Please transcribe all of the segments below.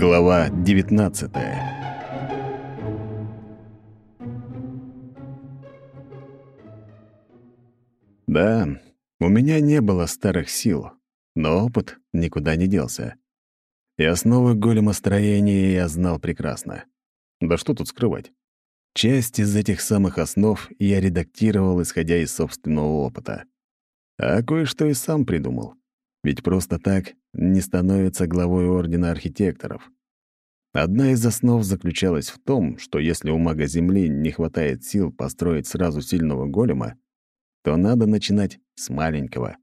Глава 19 Да, у меня не было старых сил, но опыт никуда не делся. И основы големостроения я знал прекрасно. Да что тут скрывать? Часть из этих самых основ я редактировал, исходя из собственного опыта. А кое-что и сам придумал. Ведь просто так не становится главой Ордена Архитекторов. Одна из основ заключалась в том, что если у мага Земли не хватает сил построить сразу сильного голема, то надо начинать с маленького.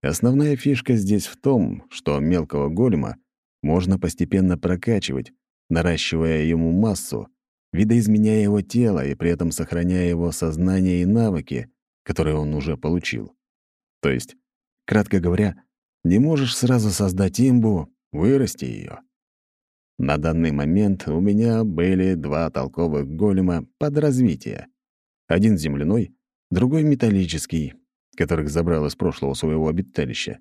Основная фишка здесь в том, что мелкого голема можно постепенно прокачивать, наращивая ему массу, видоизменяя его тело и при этом сохраняя его сознание и навыки, которые он уже получил. То есть, кратко говоря, не можешь сразу создать имбу, вырасти ее. На данный момент у меня были два толковых голема под развитие. Один земляной, другой металлический, которых забрал из прошлого своего обиталища.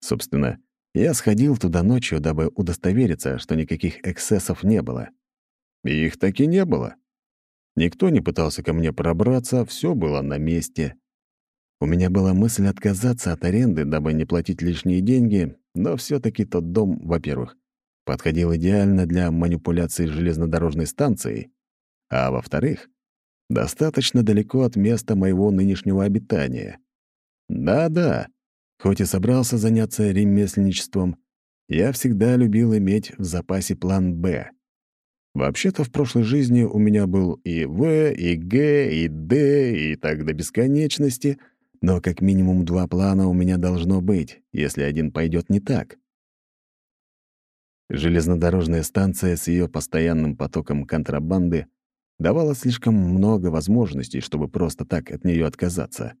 Собственно, я сходил туда ночью, дабы удостовериться, что никаких эксцессов не было. И их таки не было. Никто не пытался ко мне пробраться, все было на месте. У меня была мысль отказаться от аренды, дабы не платить лишние деньги, но все таки тот дом, во-первых, подходил идеально для манипуляции железнодорожной станцией, а во-вторых, достаточно далеко от места моего нынешнего обитания. Да-да, хоть и собрался заняться ремесленничеством, я всегда любил иметь в запасе план «Б». Вообще-то в прошлой жизни у меня был и В, и Г, и Д, и так до бесконечности, но как минимум два плана у меня должно быть, если один пойдет не так. Железнодорожная станция с ее постоянным потоком контрабанды давала слишком много возможностей, чтобы просто так от нее отказаться.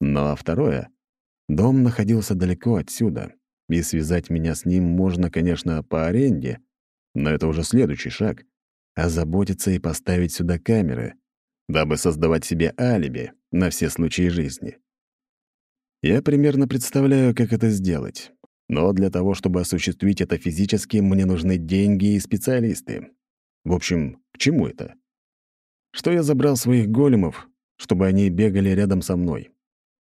Но второе — дом находился далеко отсюда, и связать меня с ним можно, конечно, по аренде, но это уже следующий шаг — озаботиться и поставить сюда камеры, дабы создавать себе алиби на все случаи жизни. Я примерно представляю, как это сделать. Но для того, чтобы осуществить это физически, мне нужны деньги и специалисты. В общем, к чему это? Что я забрал своих големов, чтобы они бегали рядом со мной.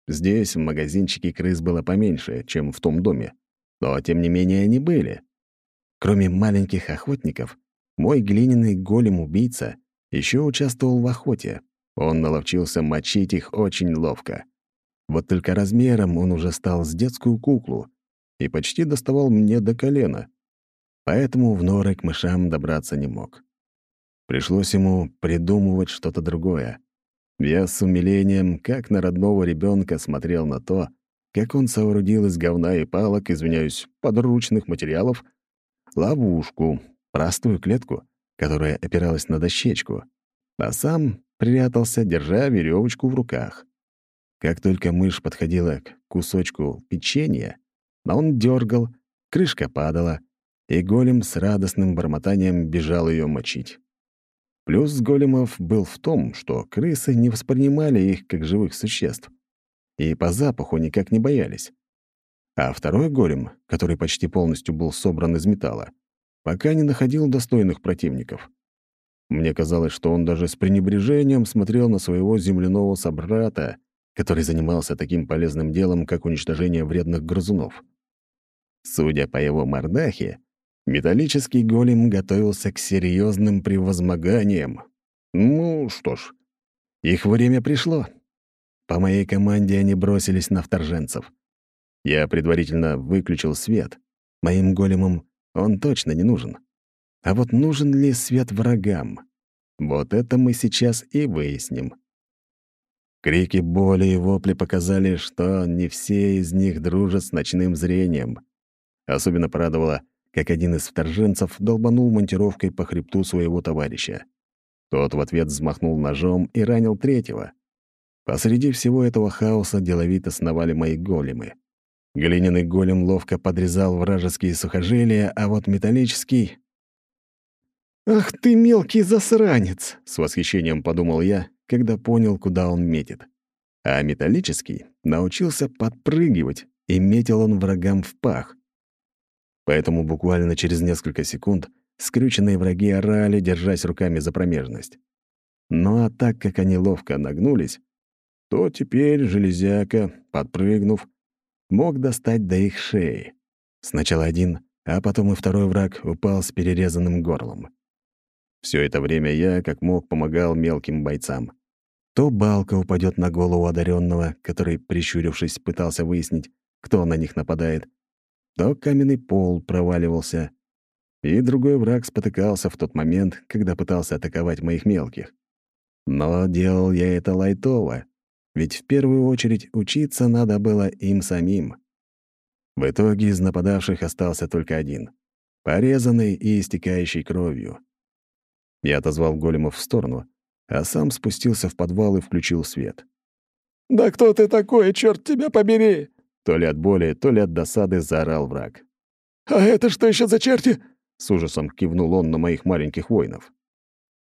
Здесь, в магазинчике, крыс было поменьше, чем в том доме. Но, тем не менее, они были. Кроме маленьких охотников, мой глиняный голем-убийца еще участвовал в охоте. Он наловчился мочить их очень ловко. Вот только размером он уже стал с детскую куклу и почти доставал мне до колена. Поэтому в норы к мышам добраться не мог. Пришлось ему придумывать что-то другое. Я с умилением, как на родного ребенка, смотрел на то, как он соорудил из говна и палок, извиняюсь, подручных материалов, ловушку, простую клетку, которая опиралась на дощечку, а сам прятался, держа веревочку в руках. Как только мышь подходила к кусочку печенья, он дергал, крышка падала, и голем с радостным бормотанием бежал ее мочить. Плюс големов был в том, что крысы не воспринимали их как живых существ и по запаху никак не боялись. А второй голем, который почти полностью был собран из металла, пока не находил достойных противников. Мне казалось, что он даже с пренебрежением смотрел на своего земляного собрата, который занимался таким полезным делом, как уничтожение вредных грызунов. Судя по его мордахе, металлический голем готовился к серьезным превозмоганиям. Ну что ж, их время пришло. По моей команде они бросились на вторженцев. Я предварительно выключил свет. Моим големам он точно не нужен. А вот нужен ли свет врагам? Вот это мы сейчас и выясним. Крики боли и вопли показали, что не все из них дружат с ночным зрением. Особенно порадовало, как один из вторженцев долбанул монтировкой по хребту своего товарища. Тот в ответ взмахнул ножом и ранил третьего. Посреди всего этого хаоса деловито сновали мои големы. Глиняный голем ловко подрезал вражеские сухожилия, а вот металлический... «Ах ты мелкий засранец!» — с восхищением подумал я, когда понял, куда он метит. А металлический научился подпрыгивать, и метил он врагам в пах. Поэтому буквально через несколько секунд скрюченные враги орали, держась руками за промежность. Ну а так как они ловко нагнулись, то теперь железяка, подпрыгнув, мог достать до их шеи. Сначала один, а потом и второй враг упал с перерезанным горлом. Все это время я, как мог, помогал мелким бойцам. То балка упадет на голову одаренного, который, прищурившись, пытался выяснить, кто на них нападает, то каменный пол проваливался, и другой враг спотыкался в тот момент, когда пытался атаковать моих мелких. Но делал я это лайтово, ведь в первую очередь учиться надо было им самим. В итоге из нападавших остался только один — порезанный и истекающий кровью. Я отозвал големов в сторону, а сам спустился в подвал и включил свет. «Да кто ты такой, черт тебя побери!» То ли от боли, то ли от досады заорал враг. «А это что еще за черти?» С ужасом кивнул он на моих маленьких воинов.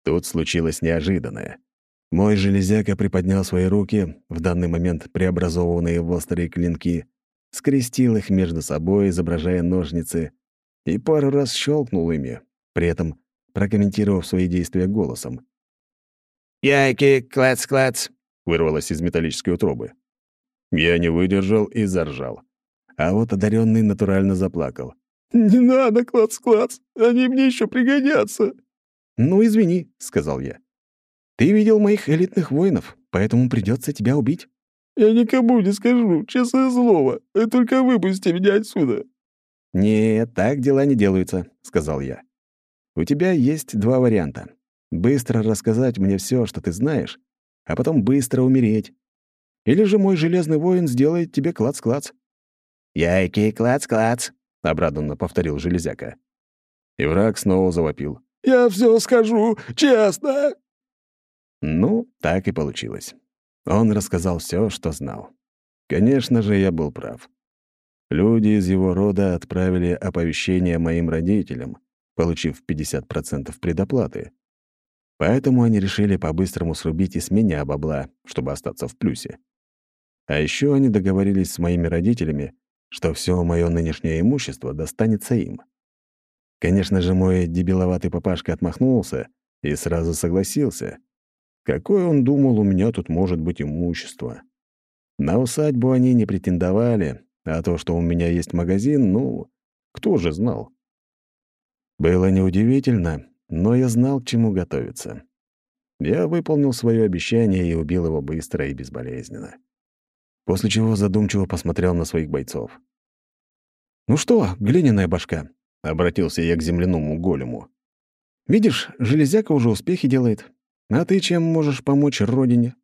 Тут случилось неожиданное. Мой железяка приподнял свои руки, в данный момент преобразованные в острые клинки, скрестил их между собой, изображая ножницы, и пару раз щелкнул ими, при этом прокомментировав свои действия голосом. «Яйки, клац-клац!» — вырвалось из металлической утробы. Я не выдержал и заржал. А вот одаренный натурально заплакал. «Не надо, клац-клац, они мне еще пригодятся!» «Ну, извини», — сказал я. Ты видел моих элитных воинов, поэтому придется тебя убить». «Я никому не скажу, честное слово. Только выпусти меня отсюда». «Нет, так дела не делаются», — сказал я. «У тебя есть два варианта. Быстро рассказать мне все, что ты знаешь, а потом быстро умереть. Или же мой железный воин сделает тебе клац-клац». «Яйки, клац-клац», — обрадованно повторил железяка. И враг снова завопил. «Я все скажу, честно!» Ну, так и получилось. Он рассказал все, что знал. Конечно же, я был прав. Люди из его рода отправили оповещение моим родителям, получив 50% предоплаты. Поэтому они решили по-быстрому срубить и с меня бабла, чтобы остаться в плюсе. А еще они договорились с моими родителями, что все мое нынешнее имущество достанется им. Конечно же, мой дебиловатый папашка отмахнулся и сразу согласился, Какое он думал, у меня тут может быть имущество? На усадьбу они не претендовали, а то, что у меня есть магазин, ну, кто же знал? Было неудивительно, но я знал, к чему готовиться. Я выполнил свое обещание и убил его быстро и безболезненно. После чего задумчиво посмотрел на своих бойцов. «Ну что, глиняная башка?» — обратился я к земляному голему. «Видишь, железяка уже успехи делает. А ты чем можешь помочь родине?»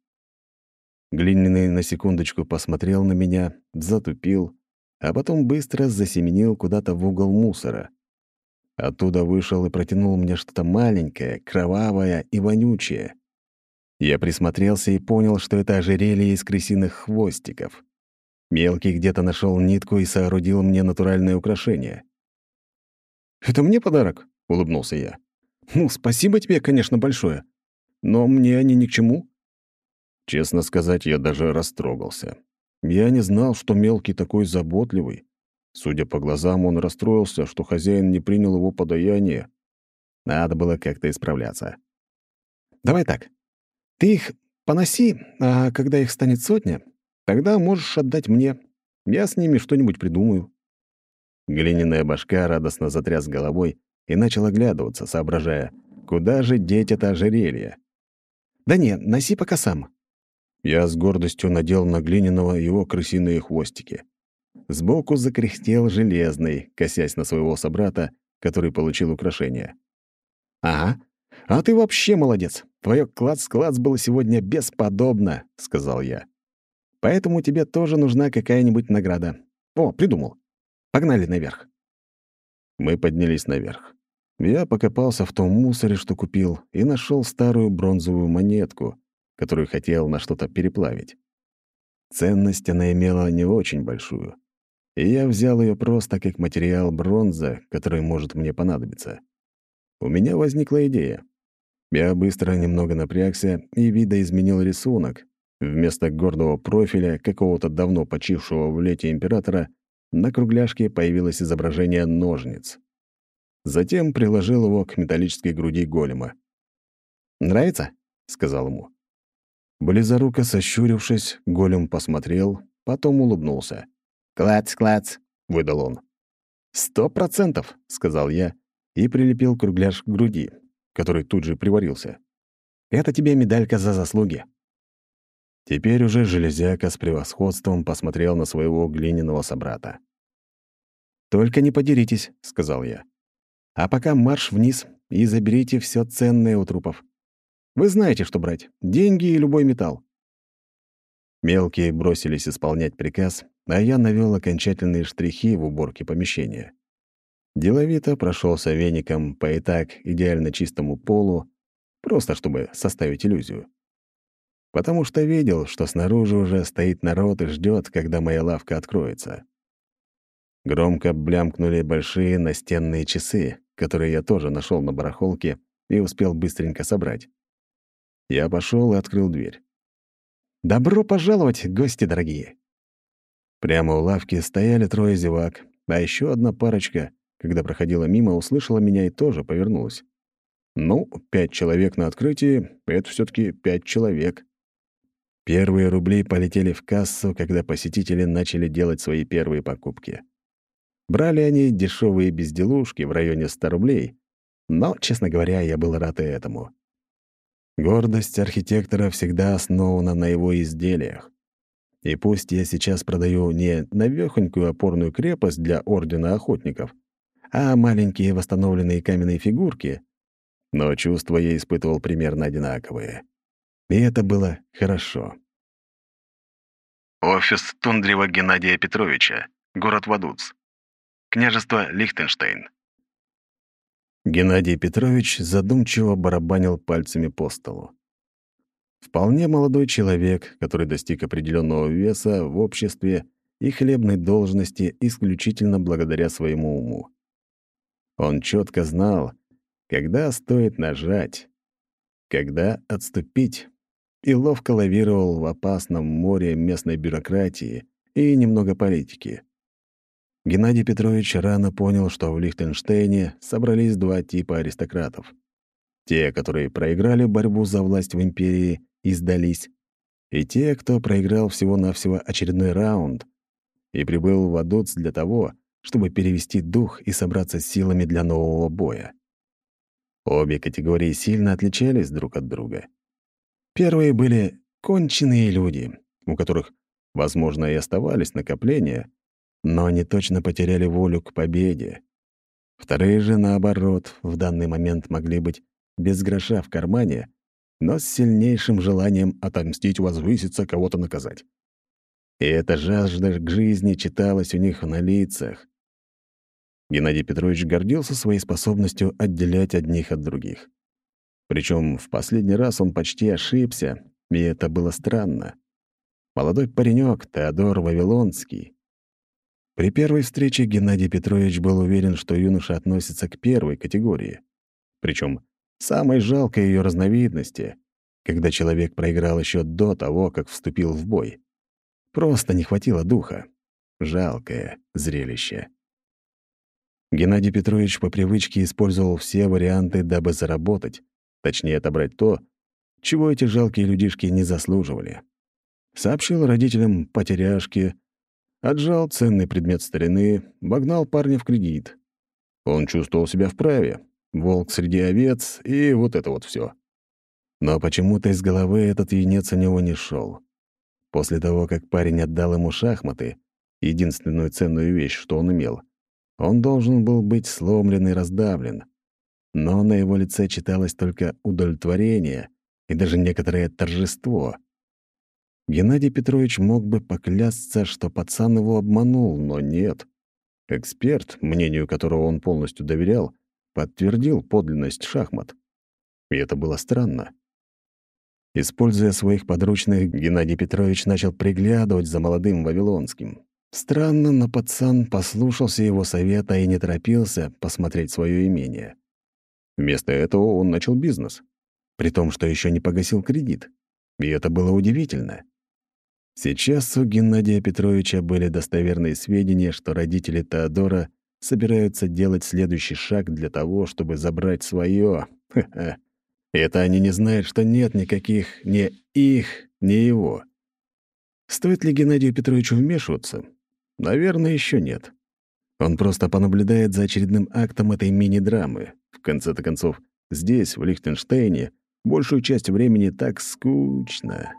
Глиняный на секундочку посмотрел на меня, затупил, а потом быстро засеменил куда-то в угол мусора. Оттуда вышел и протянул мне что-то маленькое, кровавое и вонючее. Я присмотрелся и понял, что это ожерелье из крысиных хвостиков. Мелкий где-то нашел нитку и соорудил мне натуральное украшение. «Это мне подарок?» — улыбнулся я. «Ну, спасибо тебе, конечно, большое но мне они ни к чему». Честно сказать, я даже растрогался. Я не знал, что мелкий такой заботливый. Судя по глазам, он расстроился, что хозяин не принял его подаяние. Надо было как-то исправляться. «Давай так. Ты их поноси, а когда их станет сотня, тогда можешь отдать мне. Я с ними что-нибудь придумаю». Глиняная башка радостно затряс головой и начал оглядываться, соображая, куда же деть это ожерелье. «Да не, носи пока сам». Я с гордостью надел на глиняного его крысиные хвостики. Сбоку закряхтел железный, косясь на своего собрата, который получил украшение. «Ага. А ты вообще молодец. Твое клац-клац было сегодня бесподобно», — сказал я. «Поэтому тебе тоже нужна какая-нибудь награда. О, придумал. Погнали наверх». Мы поднялись наверх. Я покопался в том мусоре, что купил, и нашел старую бронзовую монетку, которую хотел на что-то переплавить. Ценность она имела не очень большую, и я взял ее просто как материал бронза, который может мне понадобиться. У меня возникла идея. Я быстро немного напрягся и видоизменил рисунок. Вместо гордого профиля какого-то давно почившего в лете императора на кругляшке появилось изображение ножниц. Затем приложил его к металлической груди голема. «Нравится?» — сказал ему. Близоруко сощурившись, голем посмотрел, потом улыбнулся. «Клац, клац!» — выдал он. «Сто процентов!» — сказал я и прилепил кругляш к груди, который тут же приварился. «Это тебе медалька за заслуги». Теперь уже железяка с превосходством посмотрел на своего глиняного собрата. «Только не подеритесь», — сказал я. «А пока марш вниз и заберите все ценное у трупов. Вы знаете, что брать — деньги и любой металл». Мелкие бросились исполнять приказ, а я навел окончательные штрихи в уборке помещения. Деловито прошелся веником по и так идеально чистому полу, просто чтобы составить иллюзию потому что видел, что снаружи уже стоит народ и ждет, когда моя лавка откроется. Громко блямкнули большие настенные часы, которые я тоже нашел на барахолке и успел быстренько собрать. Я пошел и открыл дверь. «Добро пожаловать, гости дорогие!» Прямо у лавки стояли трое зевак, а еще одна парочка, когда проходила мимо, услышала меня и тоже повернулась. Ну, пять человек на открытии — это все таки пять человек. Первые рубли полетели в кассу, когда посетители начали делать свои первые покупки. Брали они дешевые безделушки в районе 100 рублей, но, честно говоря, я был рад и этому. Гордость архитектора всегда основана на его изделиях. И пусть я сейчас продаю не навёхонькую опорную крепость для Ордена Охотников, а маленькие восстановленные каменные фигурки, но чувства я испытывал примерно одинаковые. И это было хорошо. Офис Тундрева Геннадия Петровича, город Вадуц. Княжество Лихтенштейн. Геннадий Петрович задумчиво барабанил пальцами по столу. Вполне молодой человек, который достиг определенного веса в обществе и хлебной должности исключительно благодаря своему уму. Он четко знал, когда стоит нажать, когда отступить, и ловко лавировал в опасном море местной бюрократии и немного политики. Геннадий Петрович рано понял, что в Лихтенштейне собрались два типа аристократов. Те, которые проиграли борьбу за власть в империи и сдались, и те, кто проиграл всего-навсего очередной раунд и прибыл в Адоц для того, чтобы перевести дух и собраться с силами для нового боя. Обе категории сильно отличались друг от друга. Первые были конченые люди, у которых, возможно, и оставались накопления, но они точно потеряли волю к победе. Вторые же, наоборот, в данный момент могли быть без гроша в кармане, но с сильнейшим желанием отомстить, возвыситься, кого-то наказать. И эта жажда к жизни читалась у них на лицах. Геннадий Петрович гордился своей способностью отделять одних от других. Причем в последний раз он почти ошибся, и это было странно. Молодой паренек Теодор Вавилонский. При первой встрече Геннадий Петрович был уверен, что юноша относится к первой категории. Причем самой жалкой ее разновидности, когда человек проиграл еще до того, как вступил в бой. Просто не хватило духа. Жалкое зрелище. Геннадий Петрович по привычке использовал все варианты, дабы заработать, Точнее, отобрать то, чего эти жалкие людишки не заслуживали. Сообщил родителям потеряшки, отжал ценный предмет старины, вогнал парня в кредит. Он чувствовал себя вправе, волк среди овец и вот это вот все. Но почему-то из головы этот юнец у него не шел. После того, как парень отдал ему шахматы, единственную ценную вещь, что он имел, он должен был быть сломлен и раздавлен но на его лице читалось только удовлетворение и даже некоторое торжество. Геннадий Петрович мог бы поклясться, что пацан его обманул, но нет. Эксперт, мнению которого он полностью доверял, подтвердил подлинность шахмат. И это было странно. Используя своих подручных, Геннадий Петрович начал приглядывать за молодым Вавилонским. Странно, но пацан послушался его совета и не торопился посмотреть свое имение. Вместо этого он начал бизнес, при том, что еще не погасил кредит. И это было удивительно. Сейчас у Геннадия Петровича были достоверные сведения, что родители Теодора собираются делать следующий шаг для того, чтобы забрать свое. Это они не знают, что нет никаких ни их, ни его. Стоит ли Геннадию Петровичу вмешиваться? Наверное, еще нет. Он просто понаблюдает за очередным актом этой мини-драмы. В конце-то концов, здесь, в Лихтенштейне, большую часть времени так скучно.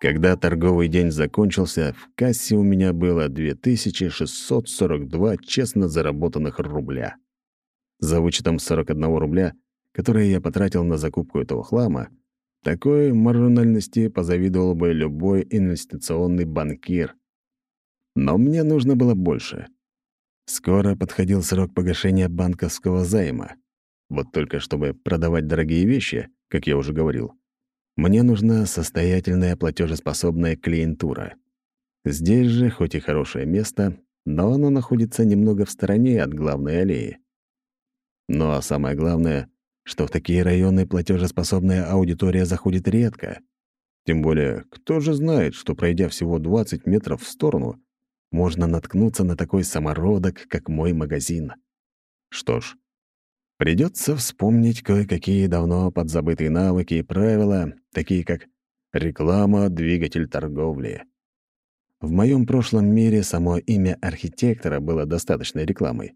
Когда торговый день закончился, в кассе у меня было 2642 честно заработанных рубля. За вычетом 41 рубля, которые я потратил на закупку этого хлама, такой маржинальности позавидовал бы любой инвестиционный банкир. Но мне нужно было больше. Скоро подходил срок погашения банковского займа. Вот только чтобы продавать дорогие вещи, как я уже говорил, мне нужна состоятельная платежеспособная клиентура. Здесь же, хоть и хорошее место, но оно находится немного в стороне от главной аллеи. Ну а самое главное, что в такие районы платежеспособная аудитория заходит редко. Тем более, кто же знает, что пройдя всего 20 метров в сторону, можно наткнуться на такой самородок, как мой магазин. Что ж, Придется вспомнить кое-какие давно подзабытые навыки и правила, такие как реклама — двигатель торговли. В моем прошлом мире само имя архитектора было достаточной рекламой.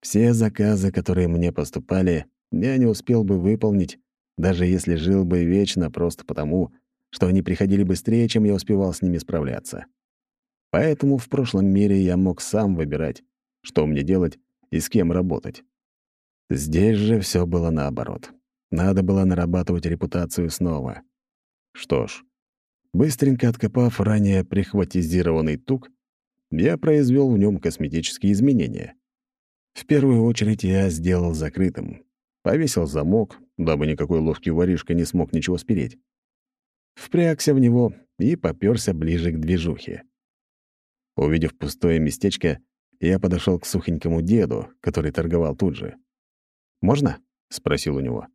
Все заказы, которые мне поступали, я не успел бы выполнить, даже если жил бы вечно просто потому, что они приходили быстрее, чем я успевал с ними справляться. Поэтому в прошлом мире я мог сам выбирать, что мне делать и с кем работать. Здесь же все было наоборот. Надо было нарабатывать репутацию снова. Что ж, быстренько откопав ранее прихватизированный тук, я произвел в нем косметические изменения. В первую очередь я сделал закрытым. Повесил замок, дабы никакой ловкий воришка не смог ничего спереть. Впрягся в него и попёрся ближе к движухе. Увидев пустое местечко, я подошел к сухонькому деду, который торговал тут же. Можно?» — спросил у него.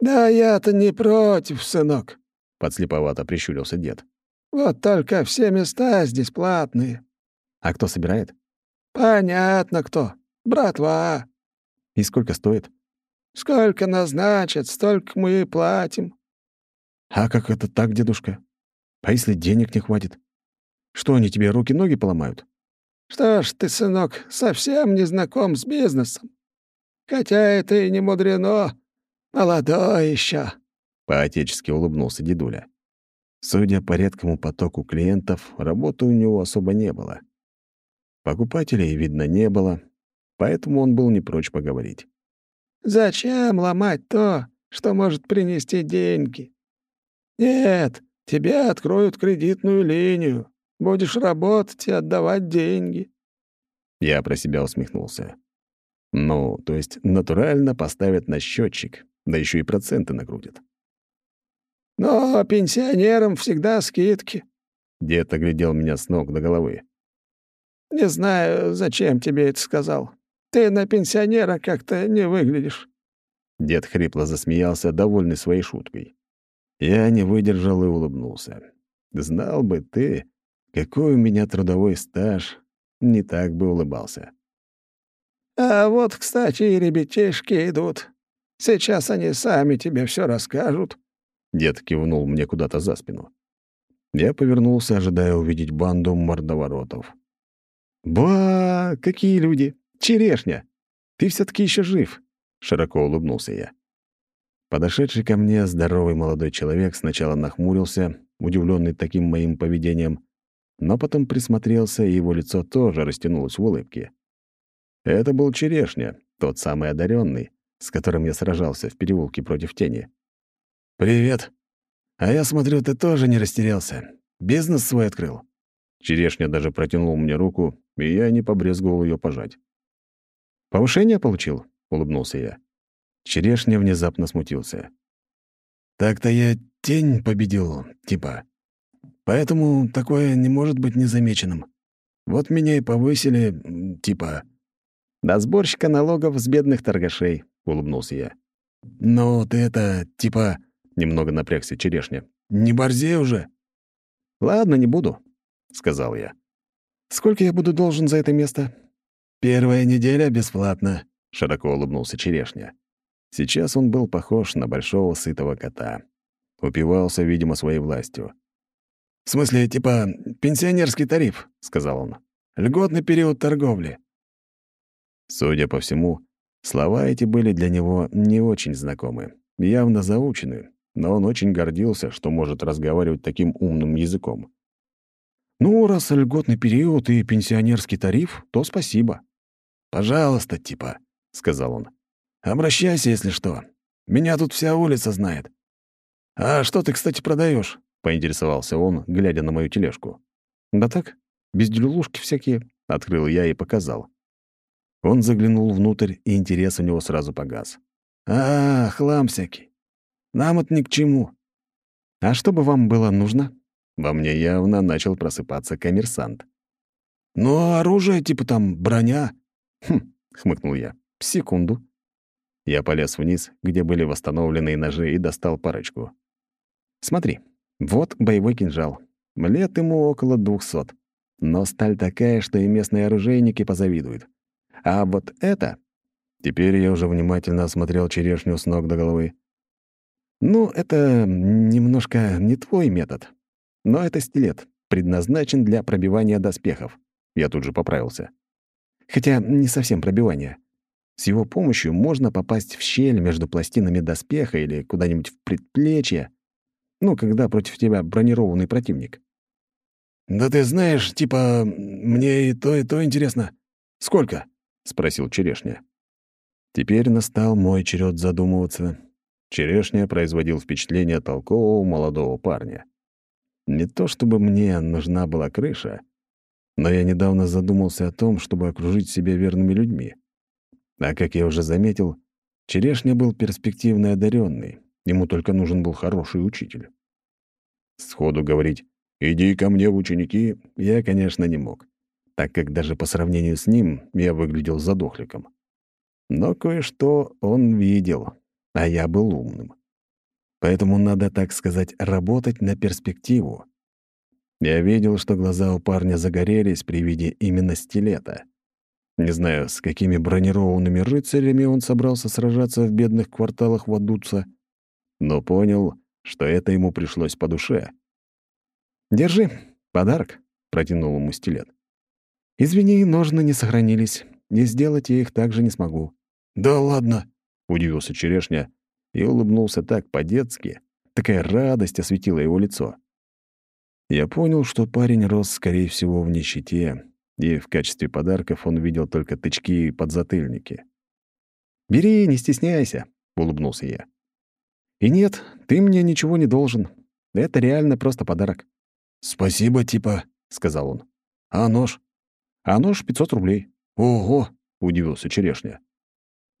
«Да я-то не против, сынок», — подслеповато прищурился дед. «Вот только все места здесь платные». «А кто собирает?» «Понятно кто. Братва». «И сколько стоит?» «Сколько назначат, столько мы и платим». «А как это так, дедушка? А если денег не хватит? Что, они тебе руки-ноги поломают?» «Что ж ты, сынок, совсем не знаком с бизнесом. Хотя это и не мудрено. Молодой еще. Поотечески улыбнулся дедуля. Судя по редкому потоку клиентов, работы у него особо не было. Покупателей, видно, не было, поэтому он был не прочь поговорить. «Зачем ломать то, что может принести деньги? Нет, тебе откроют кредитную линию. Будешь работать и отдавать деньги». Я про себя усмехнулся. Ну, то есть натурально поставят на счетчик, да еще и проценты накрутят. «Но пенсионерам всегда скидки». Дед оглядел меня с ног до головы. «Не знаю, зачем тебе это сказал. Ты на пенсионера как-то не выглядишь». Дед хрипло засмеялся, довольный своей шуткой. Я не выдержал и улыбнулся. «Знал бы ты, какой у меня трудовой стаж, не так бы улыбался». А вот, кстати, и ребятишки идут. Сейчас они сами тебе все расскажут». Дед кивнул мне куда-то за спину. Я повернулся, ожидая увидеть банду мордоворотов. «Ба, какие люди! Черешня! Ты все таки еще жив!» — широко улыбнулся я. Подошедший ко мне здоровый молодой человек сначала нахмурился, удивленный таким моим поведением, но потом присмотрелся, и его лицо тоже растянулось в улыбке. Это был Черешня, тот самый одаренный, с которым я сражался в переулке против тени. «Привет. А я смотрю, ты тоже не растерялся. Бизнес свой открыл». Черешня даже протянул мне руку, и я не побрезговал ее пожать. «Повышение получил?» — улыбнулся я. Черешня внезапно смутился. «Так-то я тень победил, типа. Поэтому такое не может быть незамеченным. Вот меня и повысили, типа...» «До сборщика налогов с бедных торгашей», — улыбнулся я. «Ну, ты это, типа...» — немного напрягся черешня. «Не борзей уже!» «Ладно, не буду», — сказал я. «Сколько я буду должен за это место?» «Первая неделя бесплатно», — широко улыбнулся черешня. Сейчас он был похож на большого сытого кота. Упивался, видимо, своей властью. «В смысле, типа, пенсионерский тариф», — сказал он. «Льготный период торговли». Судя по всему, слова эти были для него не очень знакомы, явно заучены, но он очень гордился, что может разговаривать таким умным языком. «Ну, раз льготный период и пенсионерский тариф, то спасибо». «Пожалуйста, типа», — сказал он. «Обращайся, если что. Меня тут вся улица знает». «А что ты, кстати, продаешь? поинтересовался он, глядя на мою тележку. «Да так, безделушки всякие», — открыл я и показал. Он заглянул внутрь, и интерес у него сразу погас. «А, хлам всякий. Нам это ни к чему». «А что бы вам было нужно?» Во мне явно начал просыпаться коммерсант. «Ну, оружие, типа там броня». «Хм», — хмыкнул я. «Секунду». Я полез вниз, где были восстановленные ножи, и достал парочку. «Смотри, вот боевой кинжал. Лет ему около двухсот. Но сталь такая, что и местные оружейники позавидуют. А вот это...» Теперь я уже внимательно осмотрел черешню с ног до головы. «Ну, это немножко не твой метод. Но это стилет, предназначен для пробивания доспехов. Я тут же поправился. Хотя не совсем пробивание. С его помощью можно попасть в щель между пластинами доспеха или куда-нибудь в предплечье. Ну, когда против тебя бронированный противник. «Да ты знаешь, типа, мне и то, и то интересно. Сколько?» — спросил Черешня. Теперь настал мой черед задумываться. Черешня производил впечатление толкового молодого парня. Не то чтобы мне нужна была крыша, но я недавно задумался о том, чтобы окружить себя верными людьми. А как я уже заметил, Черешня был перспективно одаренный, ему только нужен был хороший учитель. Сходу говорить «иди ко мне в ученики» я, конечно, не мог, так как даже по сравнению с ним я выглядел задохликом. Но кое-что он видел, а я был умным. Поэтому надо, так сказать, работать на перспективу. Я видел, что глаза у парня загорелись при виде именно стилета. Не знаю, с какими бронированными рыцарями он собрался сражаться в бедных кварталах Вадуца, но понял, что это ему пришлось по душе. «Держи, подарок», — протянул ему стилет. «Извини, ножны не сохранились, и сделать я их также не смогу». «Да ладно», — удивился Черешня, и улыбнулся так по-детски. Такая радость осветила его лицо. Я понял, что парень рос, скорее всего, в нищете, и в качестве подарков он видел только тычки и подзатыльники. «Бери, не стесняйся», — улыбнулся я. «И нет, ты мне ничего не должен. Это реально просто подарок». «Спасибо, типа», — сказал он. «А нож?» «А нож — 500 рублей». «Ого!» — удивился Черешня.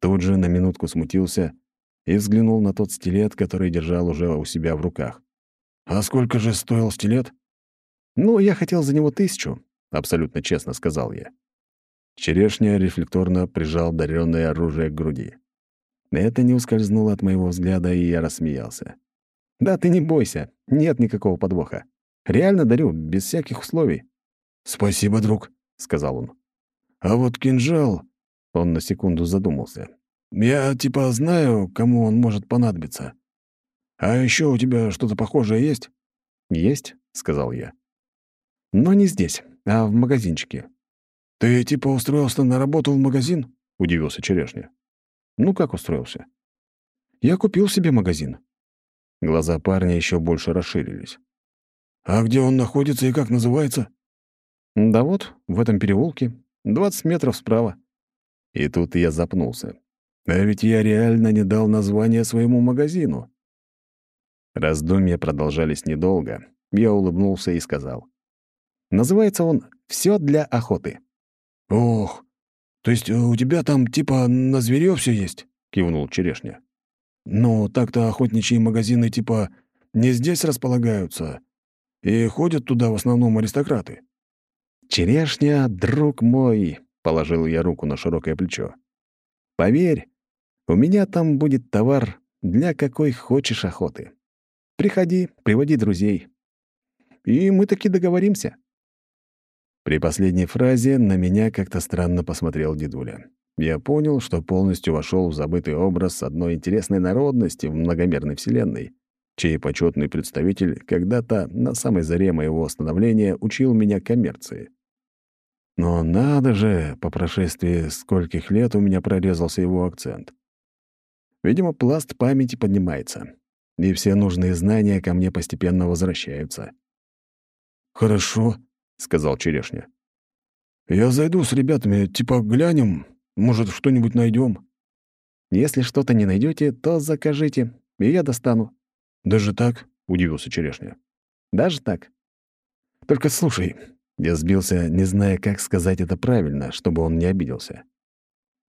Тут же на минутку смутился и взглянул на тот стилет, который держал уже у себя в руках. «А сколько же стоил стилет?» «Ну, я хотел за него тысячу», — абсолютно честно сказал я. Черешня рефлекторно прижал дарённое оружие к груди. Это не ускользнуло от моего взгляда, и я рассмеялся. «Да ты не бойся, нет никакого подвоха. Реально дарю, без всяких условий». «Спасибо, друг», — сказал он. «А вот кинжал...» — он на секунду задумался. Я типа знаю, кому он может понадобиться. А еще у тебя что-то похожее есть? Есть, сказал я. Но не здесь, а в магазинчике. Ты типа устроился на работу в магазин? удивился Черешня. Ну как устроился? Я купил себе магазин. Глаза парня еще больше расширились. А где он находится и как называется? Да вот, в этом переулке, 20 метров справа. И тут я запнулся. А ведь я реально не дал название своему магазину. Раздумья продолжались недолго. Я улыбнулся и сказал. Называется он «Все для охоты». «Ох, то есть у тебя там типа на зверё все есть?» — кивнул Черешня. «Ну, так-то охотничьи магазины типа не здесь располагаются, и ходят туда в основном аристократы». «Черешня, друг мой», — положил я руку на широкое плечо. «Поверь, У меня там будет товар для какой хочешь охоты. Приходи, приводи друзей. И мы таки договоримся». При последней фразе на меня как-то странно посмотрел дедуля. Я понял, что полностью вошел в забытый образ одной интересной народности в многомерной вселенной, чей почетный представитель когда-то на самой заре моего становления учил меня коммерции. Но надо же, по прошествии скольких лет у меня прорезался его акцент. Видимо, пласт памяти поднимается, и все нужные знания ко мне постепенно возвращаются. «Хорошо», — сказал Черешня. «Я зайду с ребятами, типа глянем, может, что-нибудь найдем. Если что-то не найдете, то закажите, и я достану. Даже так? удивился Черешня. Даже так. Только слушай, я сбился, не зная, как сказать это правильно, чтобы он не обиделся.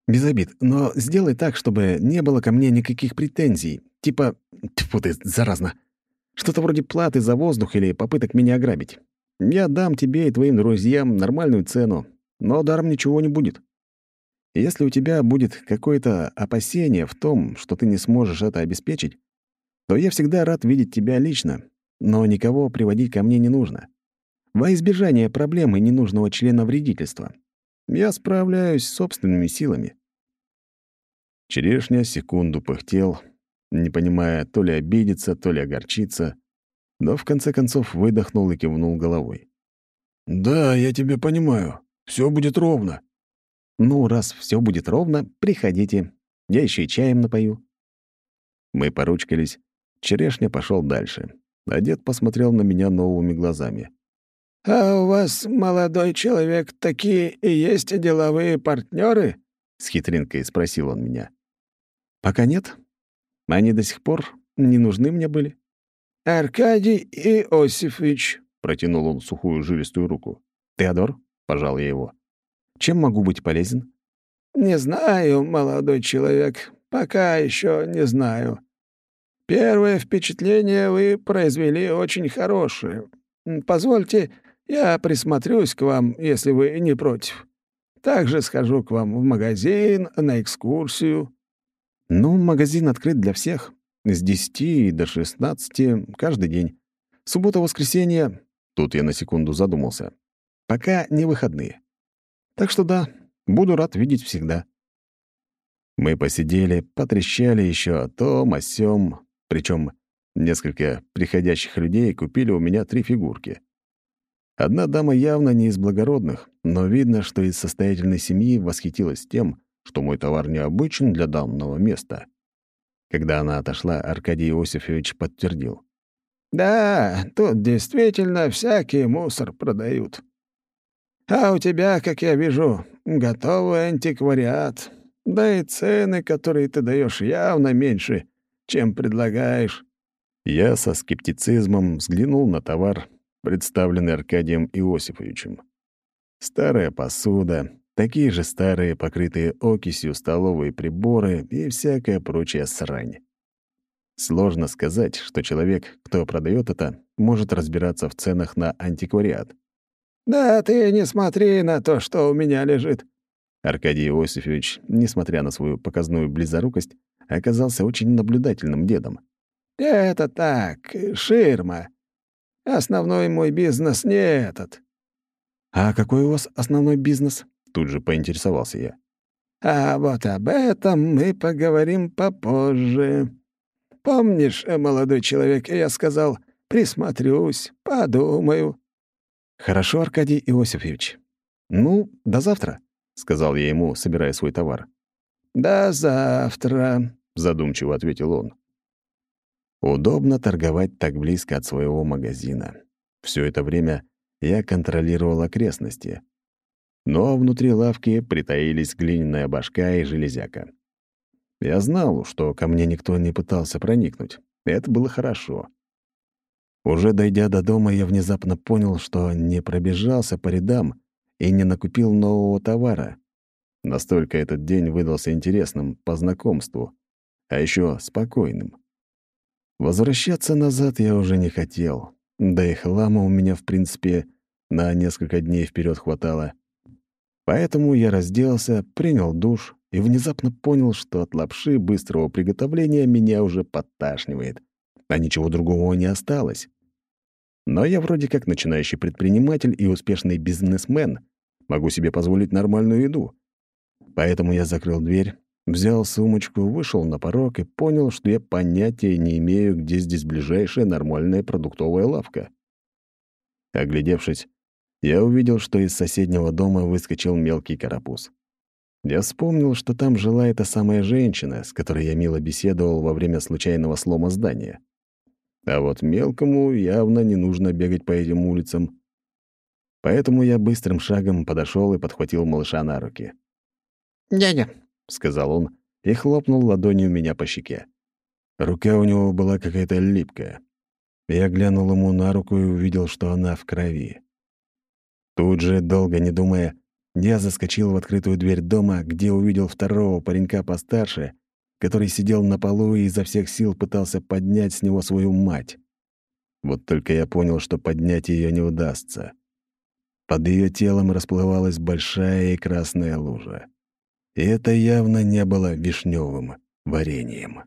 Без обид, но сделай так, чтобы не было ко мне никаких претензий. Типа, тьфу ты, заразно. Что-то вроде платы за воздух или попыток меня ограбить. Я дам тебе и твоим друзьям нормальную цену, но даром ничего не будет. Если у тебя будет какое-то опасение в том, что ты не сможешь это обеспечить, то я всегда рад видеть тебя лично, но никого приводить ко мне не нужно. Во избежание проблемы ненужного члена вредительства. Я справляюсь собственными силами. Черешня секунду пыхтел, не понимая то ли обидеться, то ли огорчиться, но в конце концов выдохнул и кивнул головой. «Да, я тебя понимаю. Все будет ровно». «Ну, раз все будет ровно, приходите. Я еще и чаем напою». Мы поручкались. Черешня пошел дальше, а дед посмотрел на меня новыми глазами. «А у вас, молодой человек, такие и есть деловые партнеры? с хитринкой спросил он меня. «Пока нет. Они до сих пор не нужны мне были». «Аркадий Иосифович», — протянул он сухую жилистую руку. «Теодор?» — пожал я его. Чем могу быть полезен?» «Не знаю, молодой человек, пока еще не знаю. Первое впечатление вы произвели очень хорошее. Позвольте, я присмотрюсь к вам, если вы не против. Также схожу к вам в магазин, на экскурсию». «Ну, магазин открыт для всех. С 10 до 16 каждый день. Суббота-воскресенье...» Тут я на секунду задумался. «Пока не выходные. Так что да, буду рад видеть всегда. Мы посидели, потрещали еще о том, о сём, причем несколько приходящих людей купили у меня три фигурки. Одна дама явно не из благородных, но видно, что из состоятельной семьи восхитилась тем, что мой товар необычен для данного места. Когда она отошла, Аркадий Иосифович подтвердил. «Да, тут действительно всякий мусор продают. А у тебя, как я вижу, готовый антиквариат. Да и цены, которые ты даешь, явно меньше, чем предлагаешь». Я со скептицизмом взглянул на товар, представленный Аркадием Иосифовичем. Старая посуда, такие же старые, покрытые окисью столовые приборы и всякая прочая срань. Сложно сказать, что человек, кто продает это, может разбираться в ценах на антиквариат. «Да ты не смотри на то, что у меня лежит». Аркадий Иосифович, несмотря на свою показную близорукость, оказался очень наблюдательным дедом. «Это так, ширма. Основной мой бизнес не этот». «А какой у вас основной бизнес?» — тут же поинтересовался я. «А вот об этом мы поговорим попозже. Помнишь, молодой человек, я сказал, присмотрюсь, подумаю». «Хорошо, Аркадий Иосифович. Ну, до завтра», — сказал я ему, собирая свой товар. «До завтра», — задумчиво ответил он. Удобно торговать так близко от своего магазина. Все это время я контролировал окрестности. Но внутри лавки притаились глиняная башка и железяка. Я знал, что ко мне никто не пытался проникнуть. Это было хорошо. Уже дойдя до дома, я внезапно понял, что не пробежался по рядам и не накупил нового товара. Настолько этот день выдался интересным по знакомству, а еще спокойным. Возвращаться назад я уже не хотел, да и хлама у меня, в принципе, на несколько дней вперед хватало. Поэтому я разделся, принял душ, и внезапно понял, что от лапши быстрого приготовления меня уже подташнивает, а ничего другого не осталось. Но я вроде как начинающий предприниматель и успешный бизнесмен, могу себе позволить нормальную еду. Поэтому я закрыл дверь, взял сумочку, вышел на порог и понял, что я понятия не имею, где здесь ближайшая нормальная продуктовая лавка. Оглядевшись, я увидел, что из соседнего дома выскочил мелкий карапуз. Я вспомнил, что там жила эта самая женщина, с которой я мило беседовал во время случайного слома здания. А вот мелкому явно не нужно бегать по этим улицам. Поэтому я быстрым шагом подошел и подхватил малыша на руки. «Дядя», — сказал он и хлопнул ладонью меня по щеке. Рука у него была какая-то липкая. Я глянул ему на руку и увидел, что она в крови. Тут же, долго не думая, я заскочил в открытую дверь дома, где увидел второго паренька постарше, который сидел на полу и изо всех сил пытался поднять с него свою мать. Вот только я понял, что поднять ее не удастся. Под ее телом расплывалась большая и красная лужа. И это явно не было вишневым вареньем.